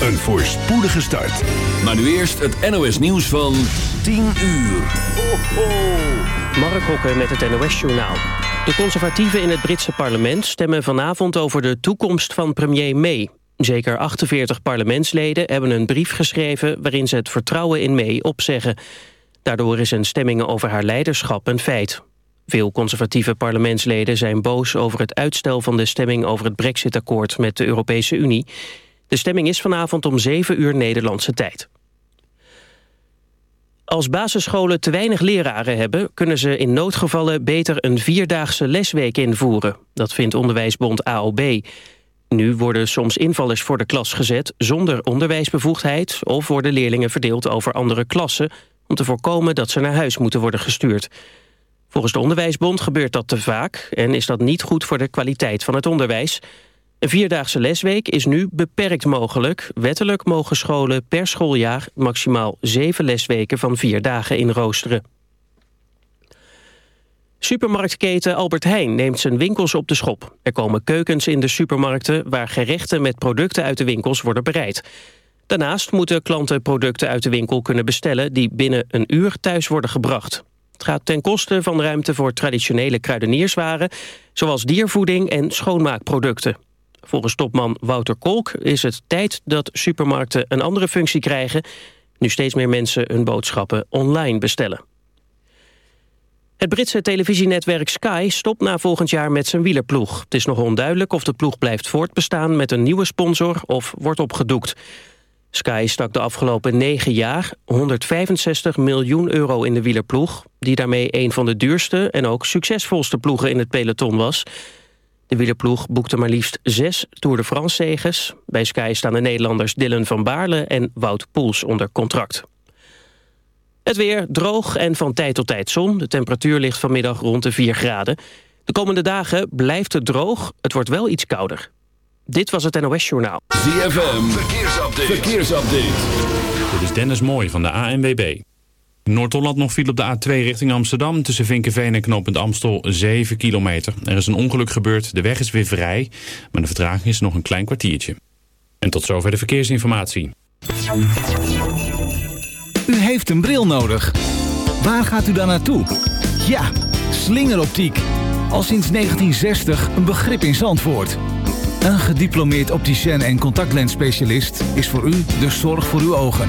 een voorspoedige start. Maar nu eerst het NOS nieuws van 10 uur. Ho, ho. Mark Hokker met het NOS Journaal. De conservatieven in het Britse parlement stemmen vanavond over de toekomst van premier May. Zeker 48 parlementsleden hebben een brief geschreven waarin ze het vertrouwen in May opzeggen. Daardoor is een stemming over haar leiderschap een feit. Veel conservatieve parlementsleden zijn boos over het uitstel van de stemming over het brexit-akkoord met de Europese Unie. De stemming is vanavond om 7 uur Nederlandse tijd. Als basisscholen te weinig leraren hebben... kunnen ze in noodgevallen beter een vierdaagse lesweek invoeren. Dat vindt onderwijsbond AOB. Nu worden soms invallers voor de klas gezet zonder onderwijsbevoegdheid... of worden leerlingen verdeeld over andere klassen... om te voorkomen dat ze naar huis moeten worden gestuurd. Volgens de Onderwijsbond gebeurt dat te vaak... en is dat niet goed voor de kwaliteit van het onderwijs... Een vierdaagse lesweek is nu beperkt mogelijk. Wettelijk mogen scholen per schooljaar maximaal zeven lesweken van vier dagen inroosteren. Supermarktketen Albert Heijn neemt zijn winkels op de schop. Er komen keukens in de supermarkten waar gerechten met producten uit de winkels worden bereid. Daarnaast moeten klanten producten uit de winkel kunnen bestellen die binnen een uur thuis worden gebracht. Het gaat ten koste van ruimte voor traditionele kruidenierswaren... zoals diervoeding en schoonmaakproducten. Volgens topman Wouter Kolk is het tijd dat supermarkten een andere functie krijgen... nu steeds meer mensen hun boodschappen online bestellen. Het Britse televisienetwerk Sky stopt na volgend jaar met zijn wielerploeg. Het is nog onduidelijk of de ploeg blijft voortbestaan met een nieuwe sponsor of wordt opgedoekt. Sky stak de afgelopen negen jaar 165 miljoen euro in de wielerploeg... die daarmee een van de duurste en ook succesvolste ploegen in het peloton was... De wielerploeg boekte maar liefst zes Tour de France-zeges. Bij Sky staan de Nederlanders Dylan van Baarle en Wout Poels onder contract. Het weer droog en van tijd tot tijd zon. De temperatuur ligt vanmiddag rond de 4 graden. De komende dagen blijft het droog. Het wordt wel iets kouder. Dit was het NOS Journaal. ZFM, verkeersupdate. verkeersupdate. Dit is Dennis Mooij van de ANWB. Noord-Holland nog viel op de A2 richting Amsterdam. Tussen Vinkenveen en knooppunt Amstel 7 kilometer. Er is een ongeluk gebeurd, de weg is weer vrij. Maar de vertraging is nog een klein kwartiertje. En tot zover de verkeersinformatie. U heeft een bril nodig. Waar gaat u dan naartoe? Ja, slingeroptiek. Al sinds 1960 een begrip in Zandvoort. Een gediplomeerd opticien en contactlensspecialist is voor u de zorg voor uw ogen.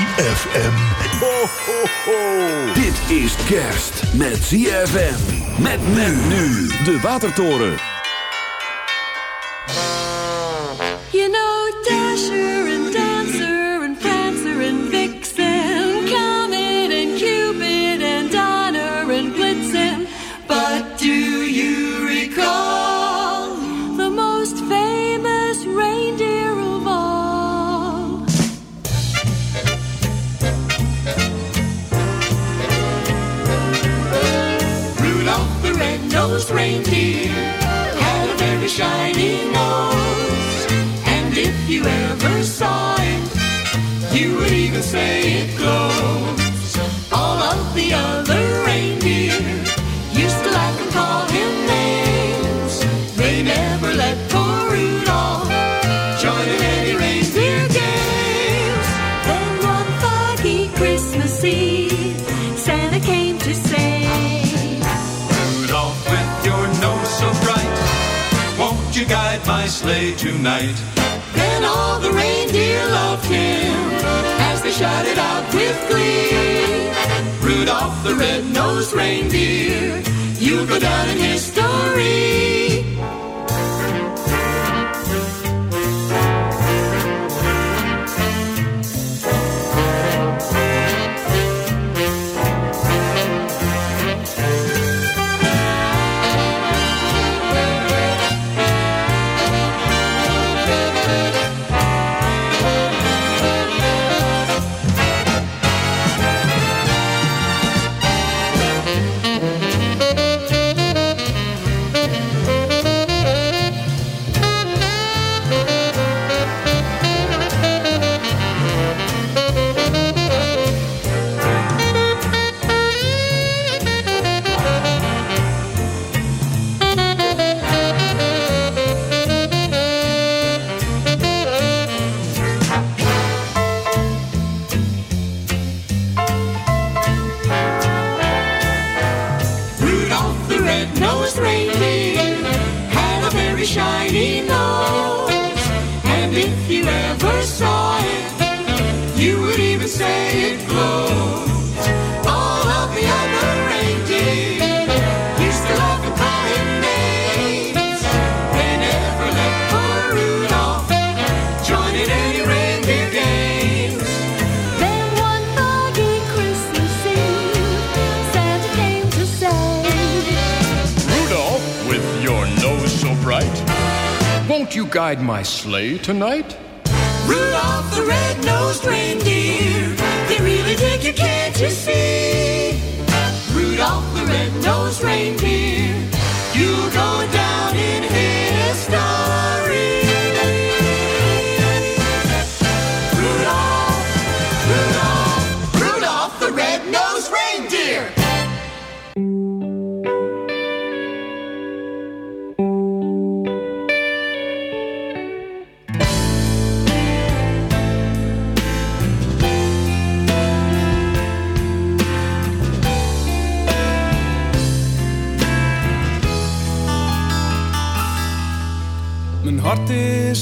ZFM. Ho, ho, ho. Dit is kerst met ZFM. Met men nu. De Watertoren. reindeer had a very shiny nose. And if you ever saw it, you would even say it glows. Tonight? Then all the reindeer loved him as they shouted out with glee. Rudolph the red-nosed reindeer, you'll go down in history. Guide my sleigh tonight? Rudolph the red-nosed reindeer, they really dig you, can't you see? Rudolph the red-nosed reindeer, you'll go down in history.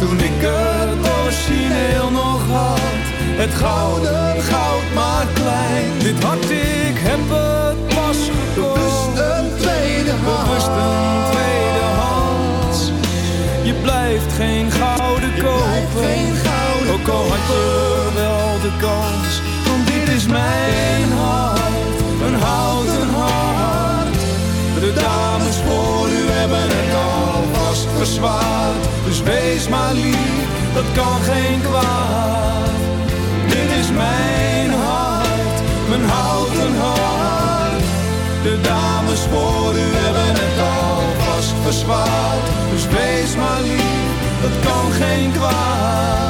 Toen ik het origineel nog had, het dat kan geen kwaad.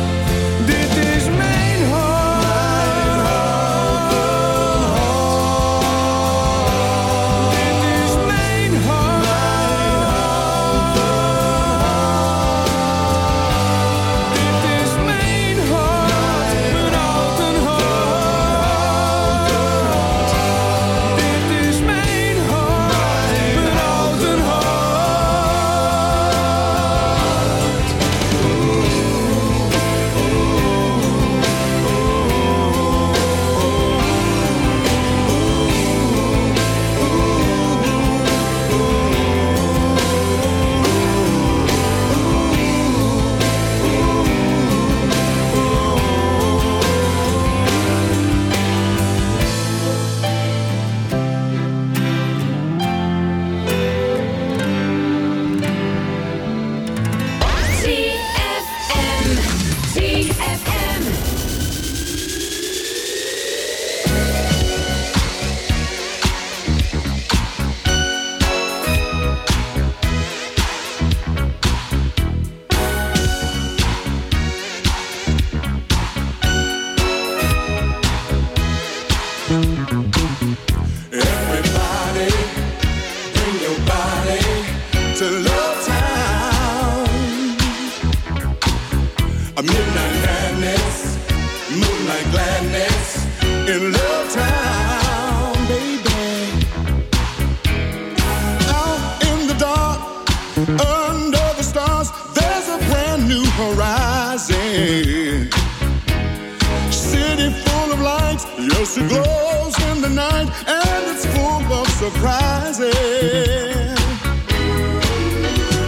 Yes, it glows in the night, and it's full of surprises.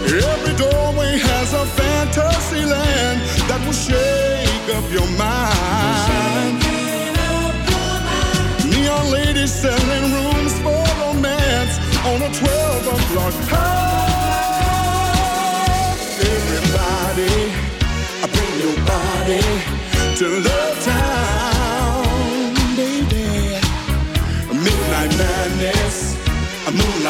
Every doorway has a fantasy land that will shake up your mind. Neon ladies selling rooms for romance on a 12 o'clock high. Everybody, I bring your body to Love Town,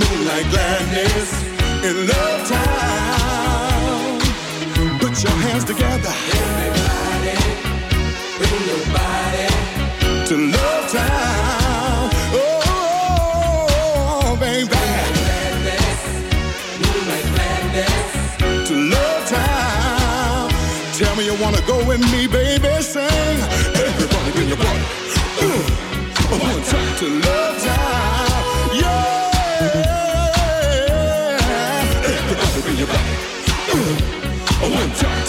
moonlight gladness in Love Town. Put your hands together. Everybody, bring your body to Love Town. Oh, baby. moonlight gladness, moonlight gladness To Love Town. Tell me you wanna go with me, baby. Sing. Everybody bring your body. Uh, one time to Love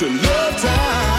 to love time.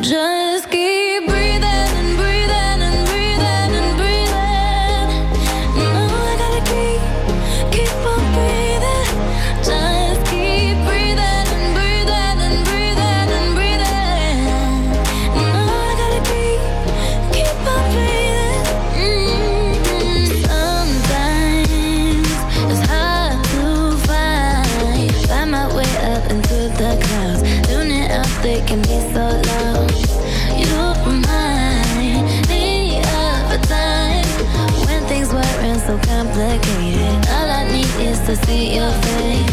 真 to see your face.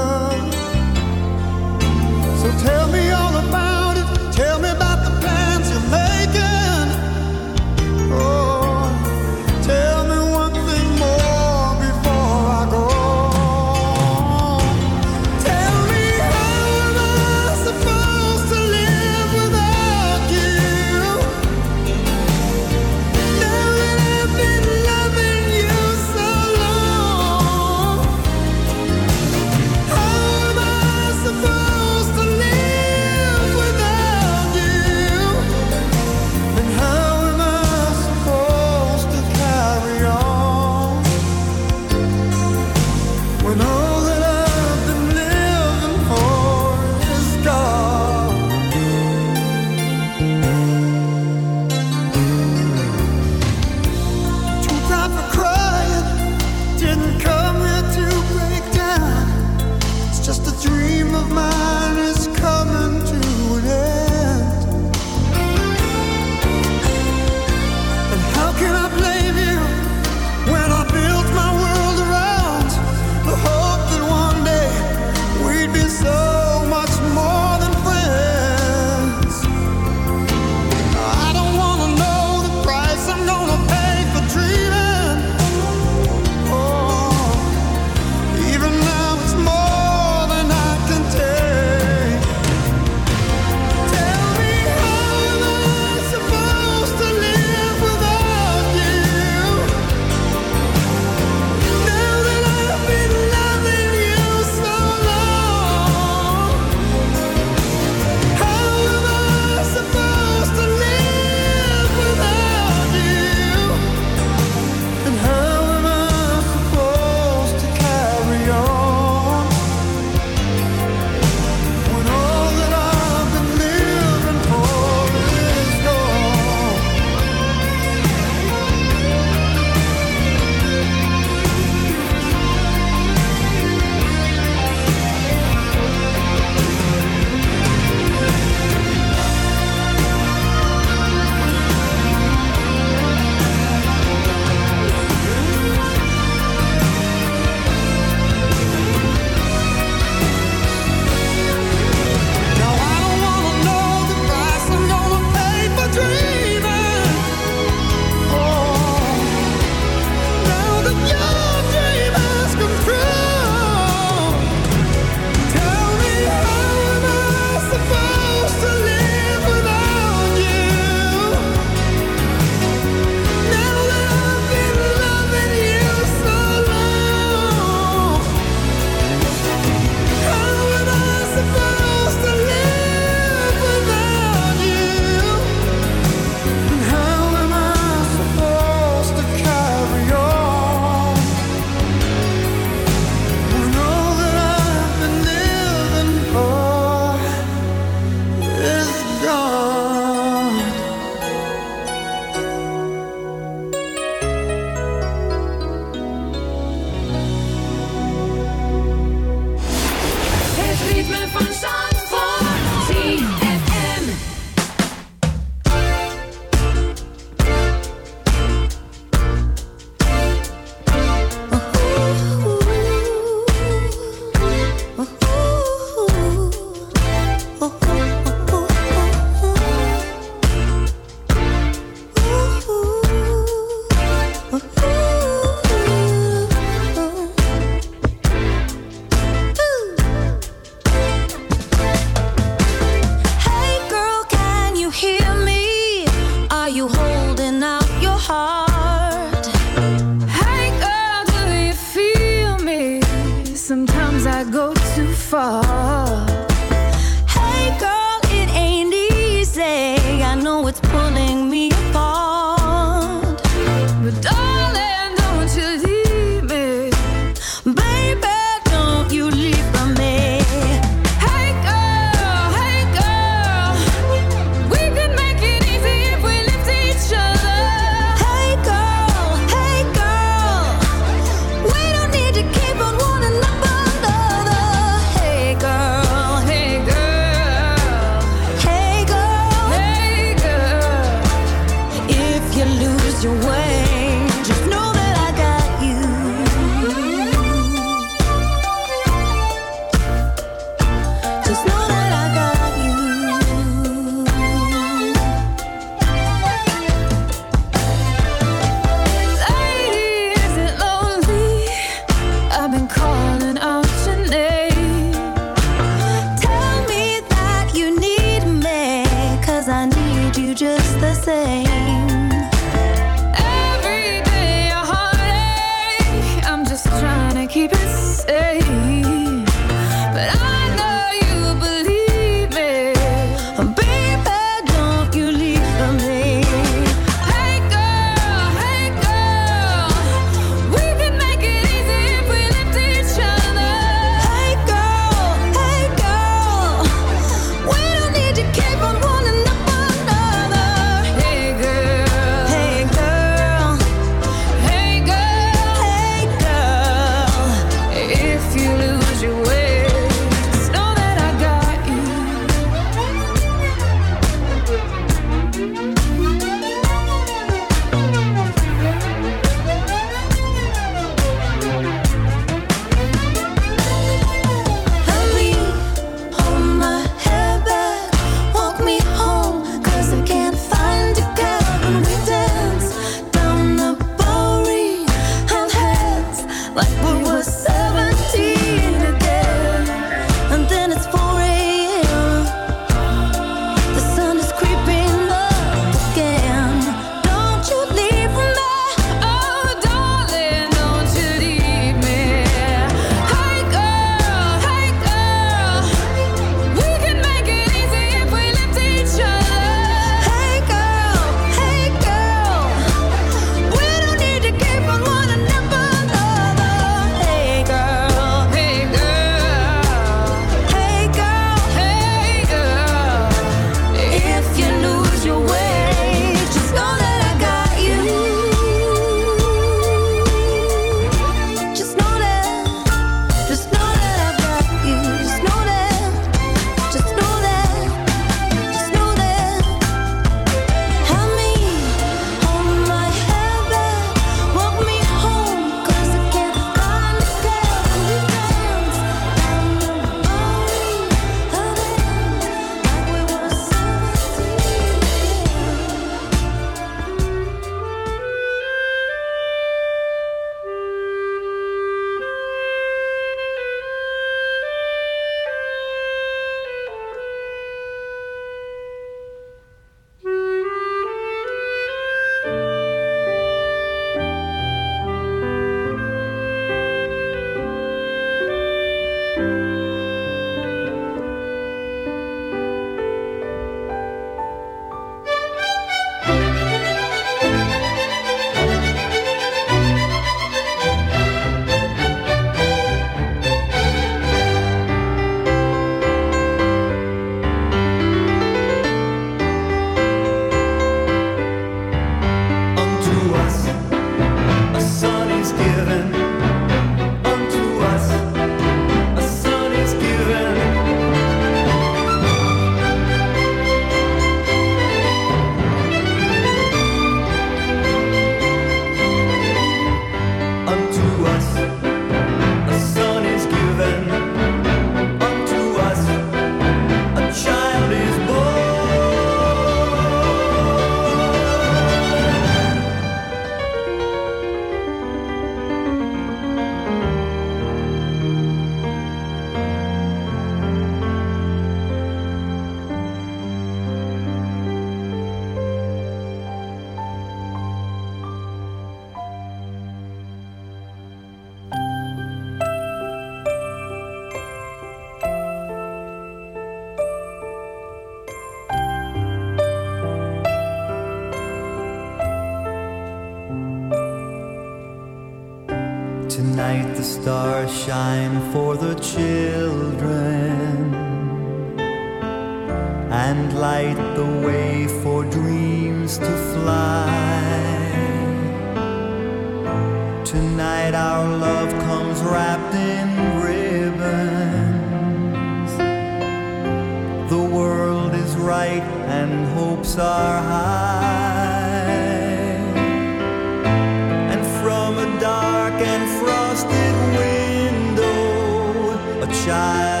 Child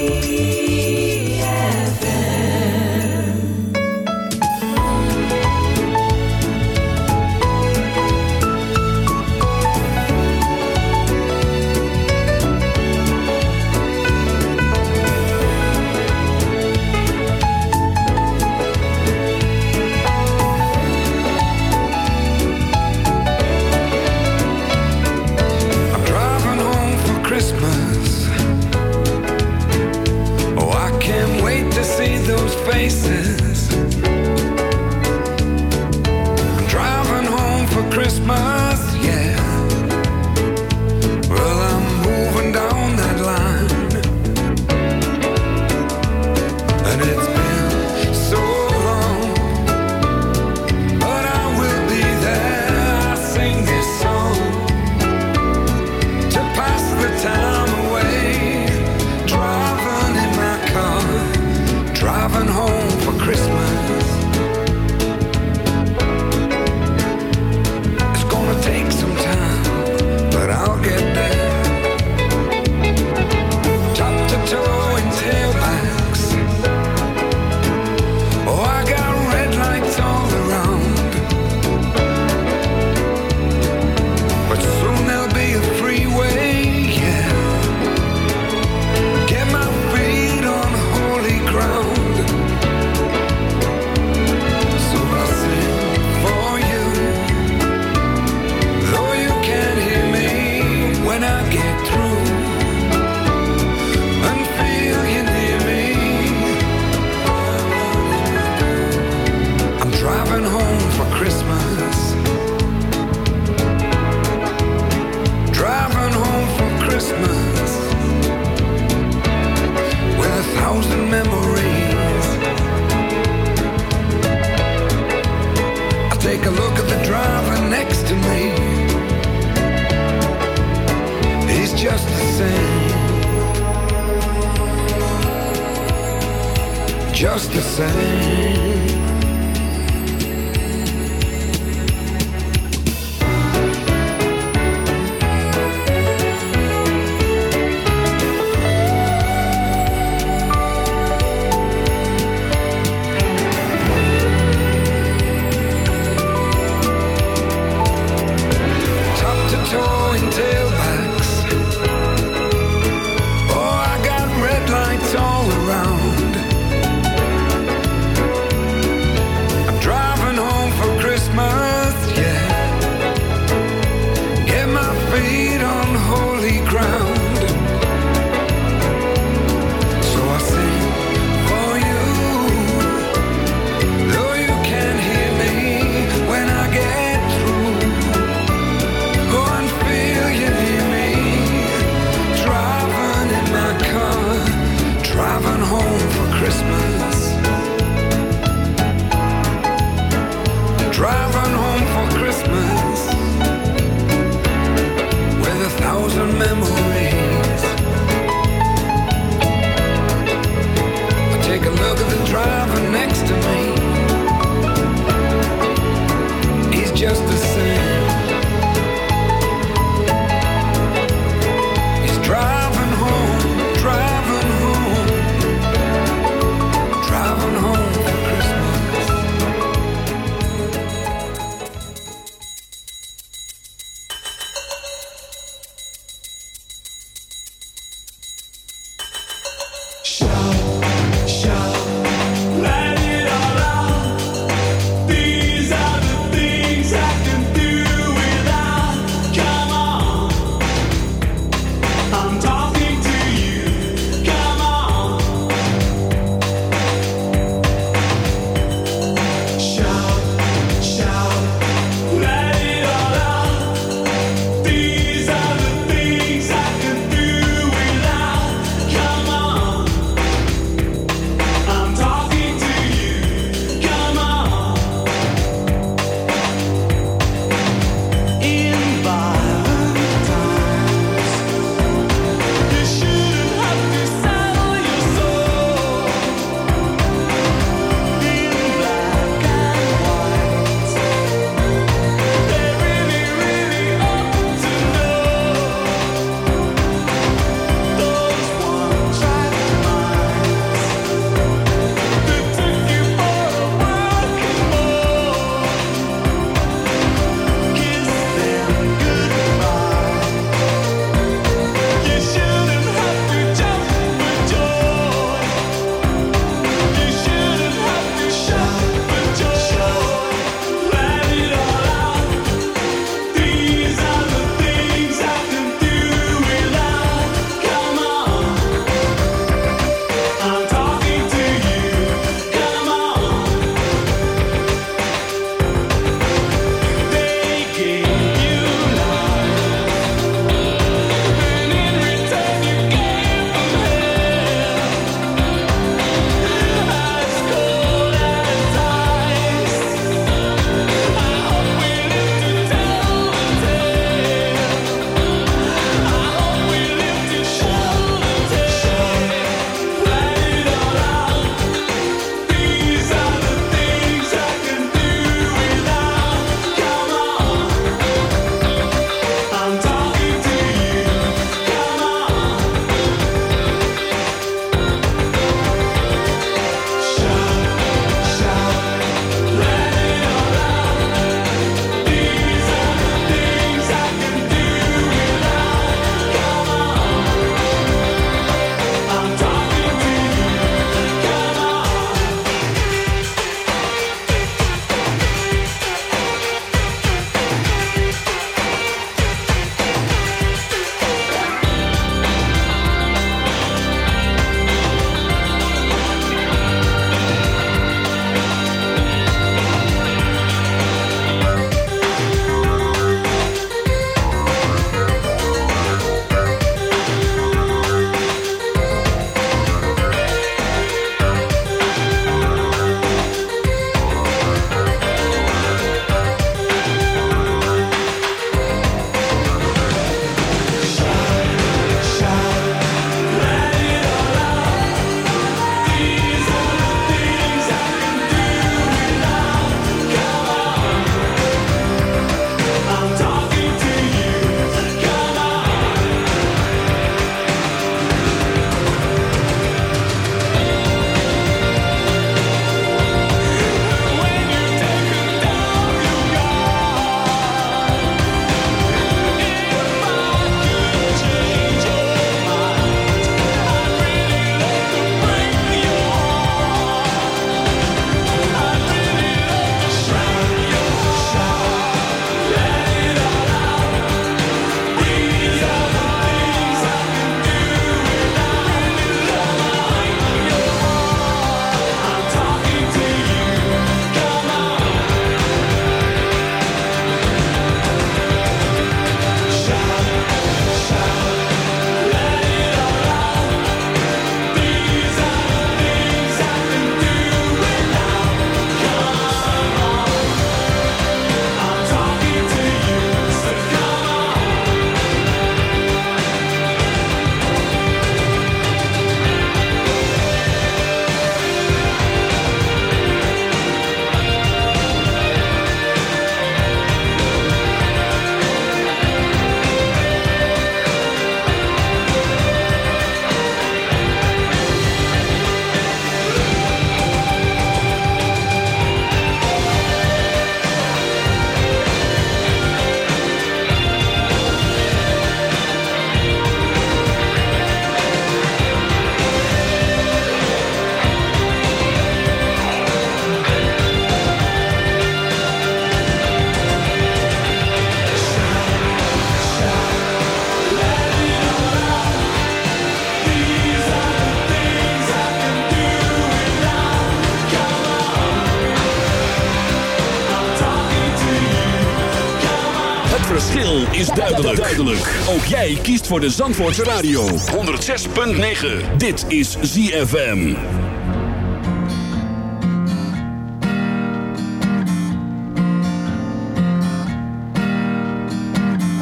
Ook jij kiest voor de Zandvoortse Radio. 106.9. Dit is ZFM.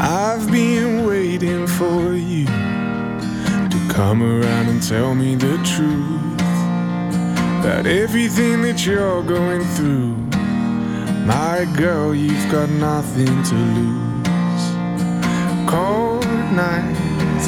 I've been waiting for you to come around and tell me the truth about everything that you're going through. My girl, you've got nothing to lose.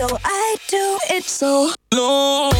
so I do it so long.